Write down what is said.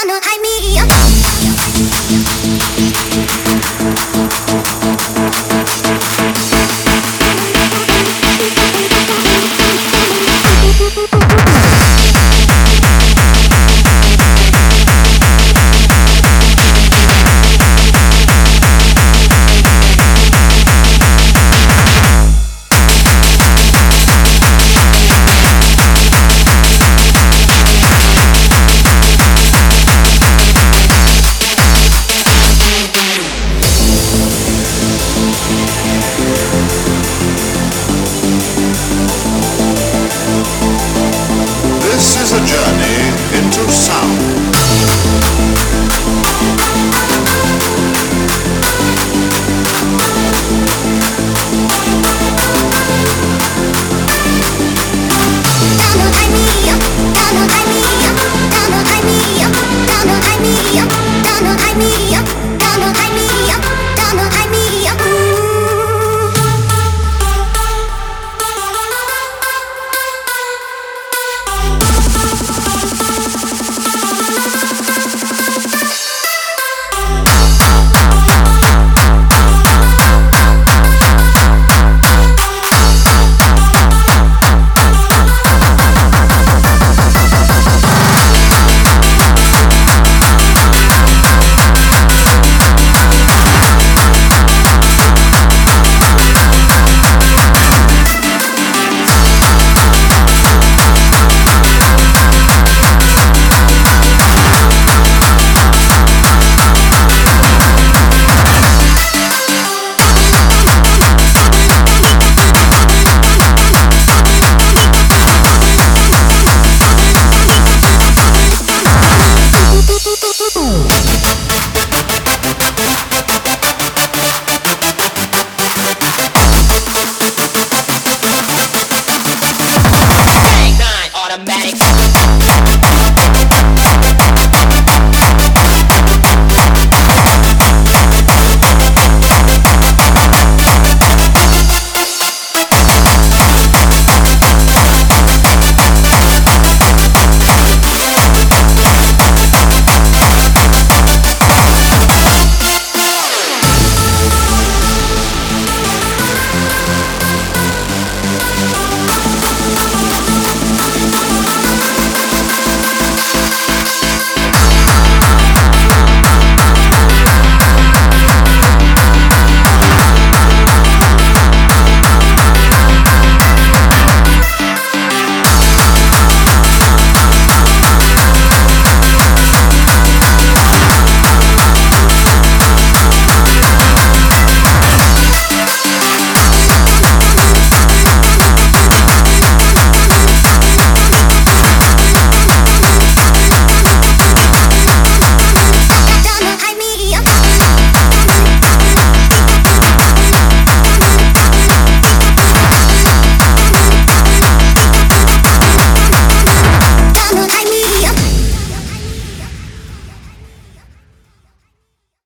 piano, hide me.